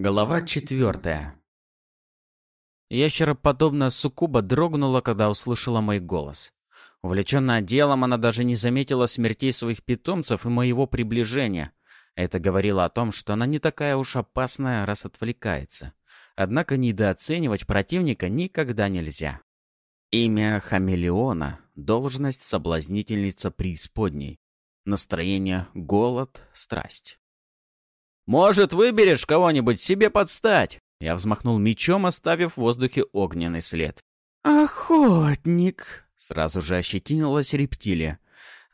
Глава четвертая. Ящероподобная суккуба дрогнула, когда услышала мой голос. Увлеченная делом, она даже не заметила смертей своих питомцев и моего приближения. Это говорило о том, что она не такая уж опасная, раз отвлекается. Однако недооценивать противника никогда нельзя. Имя Хамелеона — должность соблазнительница преисподней. Настроение — голод, страсть. «Может, выберешь кого-нибудь себе подстать?» Я взмахнул мечом, оставив в воздухе огненный след. «Охотник!» — сразу же ощетинилась рептилия.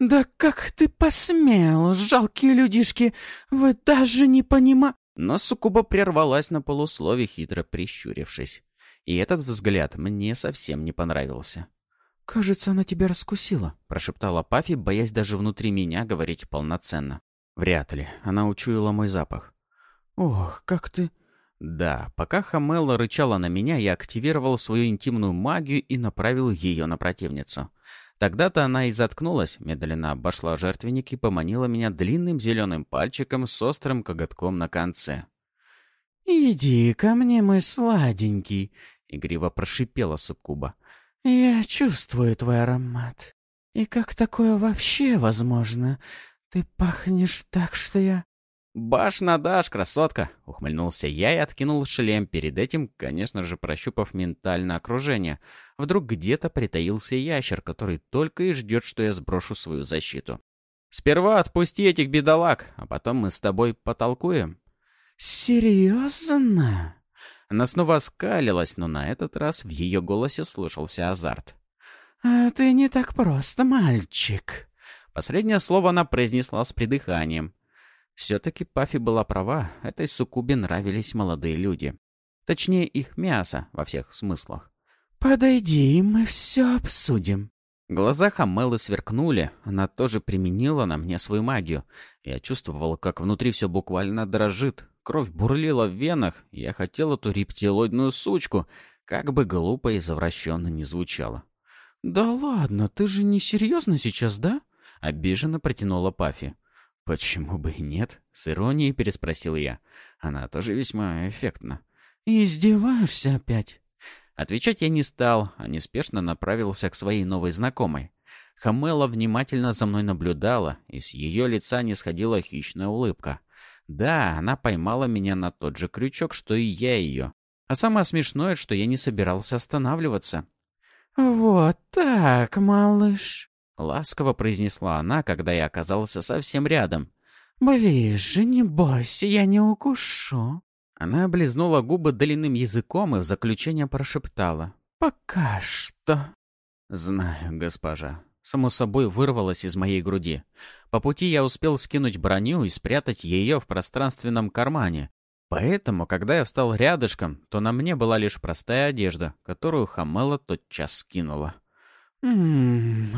«Да как ты посмел, жалкие людишки! Вы даже не понима...» Но суккуба прервалась на полуслове, хитро прищурившись. И этот взгляд мне совсем не понравился. «Кажется, она тебя раскусила», — прошептала Пафи, боясь даже внутри меня говорить полноценно. Вряд ли. Она учуяла мой запах. «Ох, как ты...» Да, пока Хамелла рычала на меня, я активировал свою интимную магию и направил ее на противницу. Тогда-то она и заткнулась, медленно обошла жертвенник и поманила меня длинным зеленым пальчиком с острым коготком на конце. «Иди ко мне, мой сладенький», — игриво прошипела Суккуба. «Я чувствую твой аромат. И как такое вообще возможно? «Ты пахнешь так, что я...» «Баш на дашь, красотка!» — ухмыльнулся я и откинул шлем, перед этим, конечно же, прощупав ментальное окружение. Вдруг где-то притаился ящер, который только и ждет, что я сброшу свою защиту. «Сперва отпусти этих бедолаг, а потом мы с тобой потолкуем». «Серьезно?» Она снова скалилась, но на этот раз в ее голосе слышался азарт. «А ты не так просто, мальчик!» Последнее слово она произнесла с придыханием. Все-таки Пафи была права, этой суккубе нравились молодые люди. Точнее, их мясо во всех смыслах. «Подойди, мы все обсудим». Глаза Хамелы сверкнули, она тоже применила на мне свою магию. Я чувствовал, как внутри все буквально дрожит. Кровь бурлила в венах, я хотел эту рептилоидную сучку, как бы глупо и завращенно не звучало. «Да ладно, ты же не серьезно сейчас, да?» Обиженно протянула Пафи. «Почему бы и нет?» — с иронией переспросил я. Она тоже весьма эффектна. «Издеваешься опять?» Отвечать я не стал, а неспешно направился к своей новой знакомой. Хамела внимательно за мной наблюдала, и с ее лица не сходила хищная улыбка. Да, она поймала меня на тот же крючок, что и я ее. А самое смешное, что я не собирался останавливаться. «Вот так, малыш!» — ласково произнесла она, когда я оказался совсем рядом. «Ближе, не бойся, я не укушу». Она облизнула губы длинным языком и в заключение прошептала. «Пока что». «Знаю, госпожа». Само собой вырвалось из моей груди. По пути я успел скинуть броню и спрятать ее в пространственном кармане. Поэтому, когда я встал рядышком, то на мне была лишь простая одежда, которую Хамела тотчас скинула. «Ммм...»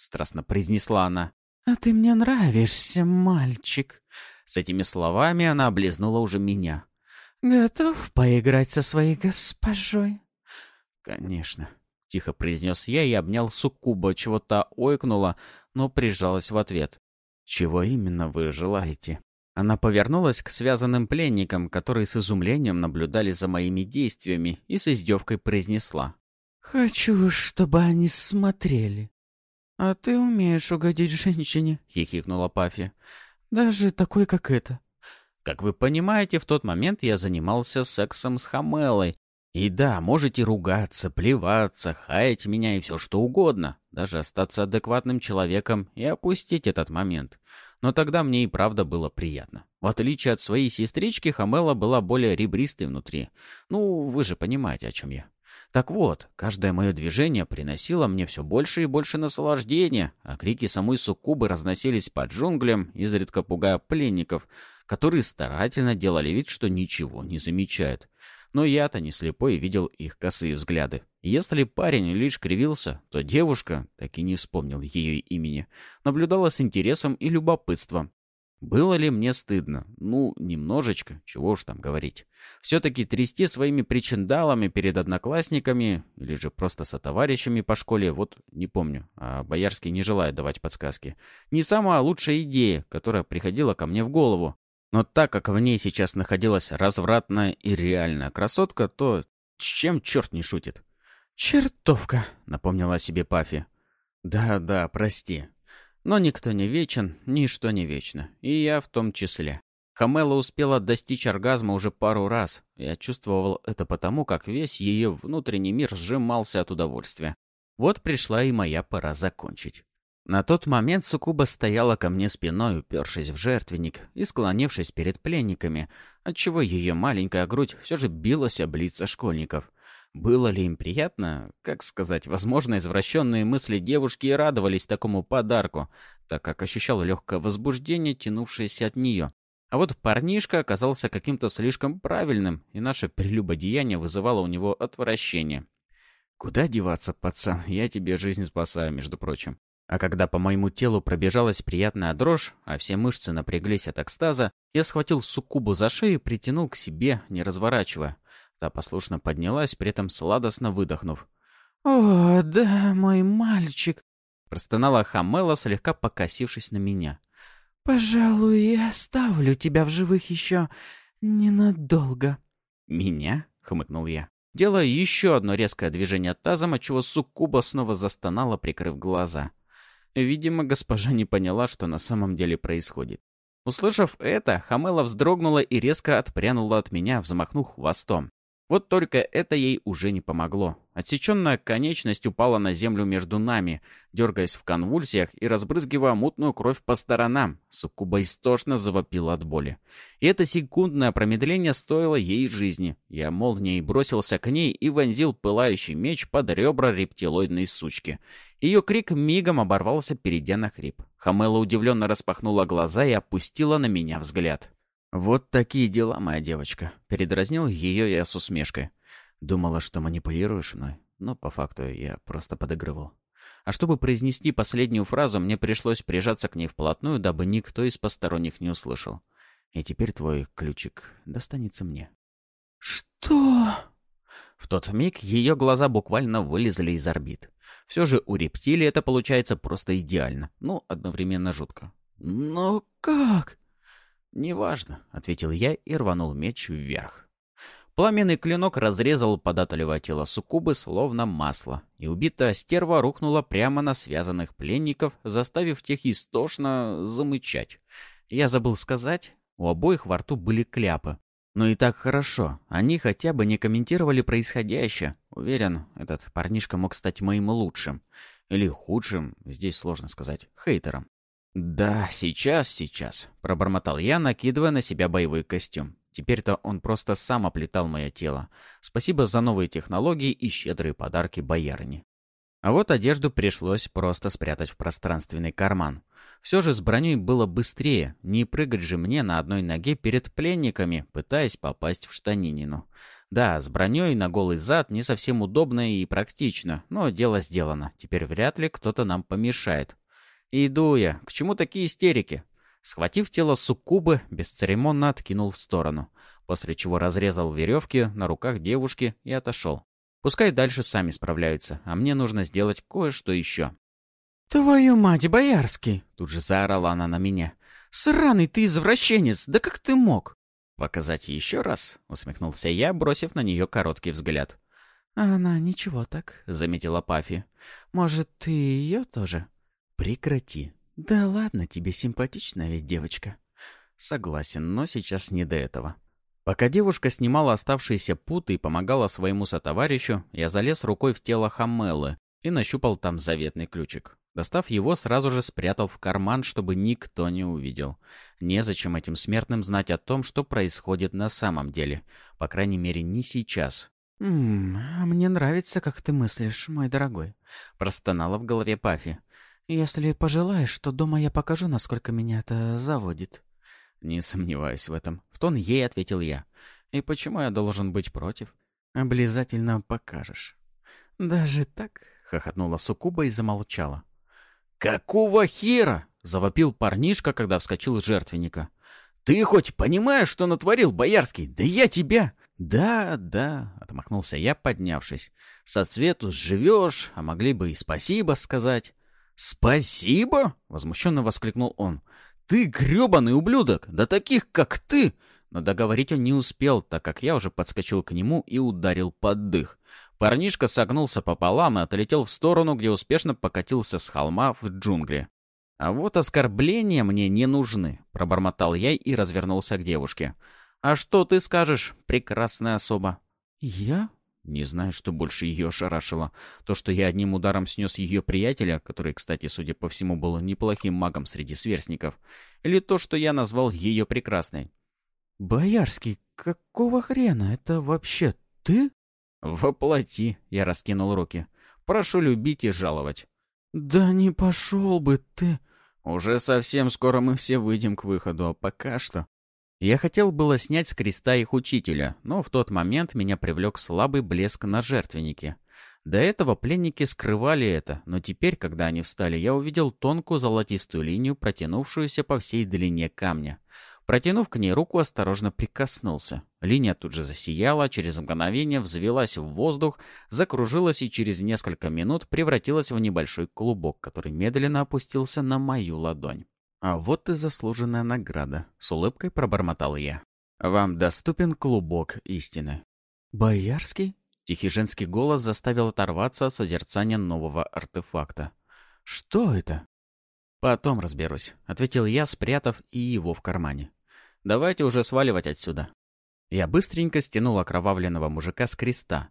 страстно произнесла она. «А ты мне нравишься, мальчик!» С этими словами она облизнула уже меня. «Готов поиграть со своей госпожой?» «Конечно», — тихо произнес я и обнял Суккуба, чего-то ойкнула, но прижалась в ответ. «Чего именно вы желаете?» Она повернулась к связанным пленникам, которые с изумлением наблюдали за моими действиями, и с издевкой произнесла. «Хочу, чтобы они смотрели. «А ты умеешь угодить женщине», — хихикнула Пафи. «Даже такой, как это». Как вы понимаете, в тот момент я занимался сексом с Хамелой. И да, можете ругаться, плеваться, хаять меня и все что угодно, даже остаться адекватным человеком и опустить этот момент. Но тогда мне и правда было приятно. В отличие от своей сестрички, Хамела была более ребристой внутри. Ну, вы же понимаете, о чем я. Так вот, каждое мое движение приносило мне все больше и больше наслаждения, а крики самой суккубы разносились по джунглям, изредка пугая пленников, которые старательно делали вид, что ничего не замечают. Но я-то не слепой видел их косые взгляды. Если парень лишь кривился, то девушка, так и не вспомнил ее имени, наблюдала с интересом и любопытством, было ли мне стыдно? Ну, немножечко, чего уж там говорить. Все-таки трясти своими причиндалами перед одноклассниками или же просто со товарищами по школе, вот не помню, а Боярский не желает давать подсказки. Не самая лучшая идея, которая приходила ко мне в голову. Но так как в ней сейчас находилась развратная и реальная красотка, то с чем черт не шутит? «Чертовка!» — напомнила себе Пафи. «Да-да, прости. Но никто не вечен, ничто не вечно. И я в том числе. Хамела успела достичь оргазма уже пару раз. Я чувствовал это потому, как весь ее внутренний мир сжимался от удовольствия. Вот пришла и моя пора закончить. На тот момент Сукуба стояла ко мне спиной, упершись в жертвенник и склонившись перед пленниками, отчего ее маленькая грудь все же билась об лица школьников. Было ли им приятно? Как сказать, возможно, извращенные мысли девушки и радовались такому подарку, так как ощущал легкое возбуждение, тянувшееся от нее. А вот парнишка оказался каким-то слишком правильным, и наше прелюбодеяние вызывало у него отвращение. «Куда деваться, пацан? Я тебе жизнь спасаю, между прочим». А когда по моему телу пробежалась приятная дрожь, а все мышцы напряглись от экстаза, я схватил суккубу за шею и притянул к себе, не разворачивая. Та послушно поднялась, при этом сладостно выдохнув. «О, да, мой мальчик!» Простонала Хамела, слегка покосившись на меня. «Пожалуй, я оставлю тебя в живых еще ненадолго». «Меня?» — хмыкнул я. Делая еще одно резкое движение тазом, отчего суккуба снова застонала, прикрыв глаза. Видимо, госпожа не поняла, что на самом деле происходит. Услышав это, Хамела вздрогнула и резко отпрянула от меня, взмахнув хвостом. Вот только это ей уже не помогло. Отсеченная конечность упала на землю между нами, дергаясь в конвульсиях и разбрызгивая мутную кровь по сторонам. Суккуба истошно завопила от боли. И это секундное промедление стоило ей жизни. Я молнией бросился к ней и вонзил пылающий меч под ребра рептилоидной сучки. Ее крик мигом оборвался, перейдя на хрип. Хамела удивленно распахнула глаза и опустила на меня взгляд. «Вот такие дела, моя девочка», — передразнил ее я с усмешкой. Думала, что манипулируешь мной, но по факту я просто подыгрывал. А чтобы произнести последнюю фразу, мне пришлось прижаться к ней вплотную, дабы никто из посторонних не услышал. И теперь твой ключик достанется мне. «Что?» В тот миг ее глаза буквально вылезли из орбит. Все же у рептилии это получается просто идеально, но одновременно жутко. «Но как?» «Неважно», — ответил я и рванул меч вверх. Пламенный клинок разрезал податливое тело суккубы словно масло, и убитая стерва рухнула прямо на связанных пленников, заставив тех истошно замычать. Я забыл сказать, у обоих во рту были кляпы. Но и так хорошо, они хотя бы не комментировали происходящее. Уверен, этот парнишка мог стать моим лучшим. Или худшим, здесь сложно сказать, хейтером. «Да, сейчас, сейчас», — пробормотал я, накидывая на себя боевой костюм. Теперь-то он просто сам оплетал мое тело. Спасибо за новые технологии и щедрые подарки боярни. А вот одежду пришлось просто спрятать в пространственный карман. Все же с броней было быстрее, не прыгать же мне на одной ноге перед пленниками, пытаясь попасть в штанинину. Да, с броней на голый зад не совсем удобно и практично, но дело сделано. Теперь вряд ли кто-то нам помешает. «Иду я. К чему такие истерики?» Схватив тело суккубы, бесцеремонно откинул в сторону, после чего разрезал веревки на руках девушки и отошел. Пускай дальше сами справляются, а мне нужно сделать кое-что еще. «Твою мать, Боярский!» — тут же заорала она на меня. «Сраный ты извращенец! Да как ты мог?» «Показать еще раз?» — усмехнулся я, бросив на нее короткий взгляд. «Она ничего так», — заметила Пафи. «Может, ты ее тоже?» «Прекрати». «Да ладно, тебе симпатичная ведь девочка». «Согласен, но сейчас не до этого». Пока девушка снимала оставшиеся путы и помогала своему сотоварищу, я залез рукой в тело Хамеллы и нащупал там заветный ключик. Достав его, сразу же спрятал в карман, чтобы никто не увидел. Незачем этим смертным знать о том, что происходит на самом деле. По крайней мере, не сейчас. «Ммм, а мне нравится, как ты мыслишь, мой дорогой», — простонала в голове Пафи. «Если пожелаешь, то дома я покажу, насколько меня это заводит». «Не сомневаюсь в этом», — в тон ей ответил я. «И почему я должен быть против?» «Обязательно покажешь». «Даже так?» — хохотнула Сукуба и замолчала. «Какого хера?» — завопил парнишка, когда вскочил из жертвенника. «Ты хоть понимаешь, что натворил, Боярский? Да я тебя...» «Да, да», — отмахнулся я, поднявшись. «Со цвету сживешь, а могли бы и спасибо сказать». «Спасибо!» — возмущенно воскликнул он. Ты грёбаный ублюдок! Да таких, как ты!» Но договорить он не успел, так как я уже подскочил к нему и ударил под дых. Парнишка согнулся пополам и отлетел в сторону, где успешно покатился с холма в джунгли. «А вот оскорбления мне не нужны», — пробормотал я и развернулся к девушке. «А что ты скажешь, прекрасная особа?» «Я?» Не знаю, что больше ее ошарашило. То, что я одним ударом снес ее приятеля, который, кстати, судя по всему, был неплохим магом среди сверстников, или то, что я назвал ее прекрасной. «Боярский, какого хрена? Это вообще ты?» «Воплоти!» — я раскинул руки. «Прошу любить и жаловать». «Да не пошел бы ты!» «Уже совсем скоро мы все выйдем к выходу, а пока что...» Я хотел было снять с креста их учителя, но в тот момент меня привлек слабый блеск на жертвеннике. До этого пленники скрывали это, но теперь, когда они встали, я увидел тонкую золотистую линию, протянувшуюся по всей длине камня. Протянув к ней руку, осторожно прикоснулся. Линия тут же засияла, через мгновение взвелась в воздух, закружилась и через несколько минут превратилась в небольшой клубок, который медленно опустился на мою ладонь. «А вот и заслуженная награда», — с улыбкой пробормотал я. «Вам доступен клубок истины». «Боярский?» — тихий женский голос заставил оторваться от созерцания нового артефакта. «Что это?» «Потом разберусь», — ответил я, спрятав и его в кармане. Давайте уже сваливать отсюда. Я быстренько стянул окровавленного мужика с креста.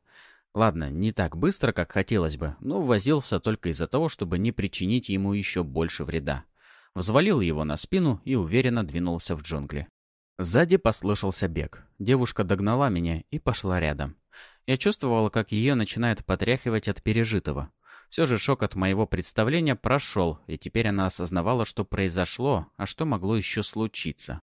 Ладно, не так быстро, как хотелось бы, но возился только из-за того, чтобы не причинить ему еще больше вреда. Взвалил его на спину и уверенно двинулся в джунгли. Сзади послышался бег. Девушка догнала меня и пошла рядом. Я чувствовал, как ее начинает потряхивать от пережитого. Все же шок от моего представления прошел, и теперь она осознавала, что произошло, а что могло еще случиться.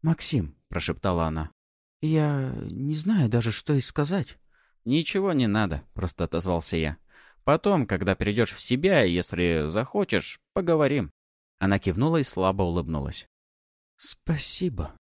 «Максим», — прошептала она, — «я не знаю даже, что и сказать». «Ничего не надо», — просто отозвался я. «Потом, когда придешь в себя, если захочешь, поговорим». Она кивнула и слабо улыбнулась. «Спасибо».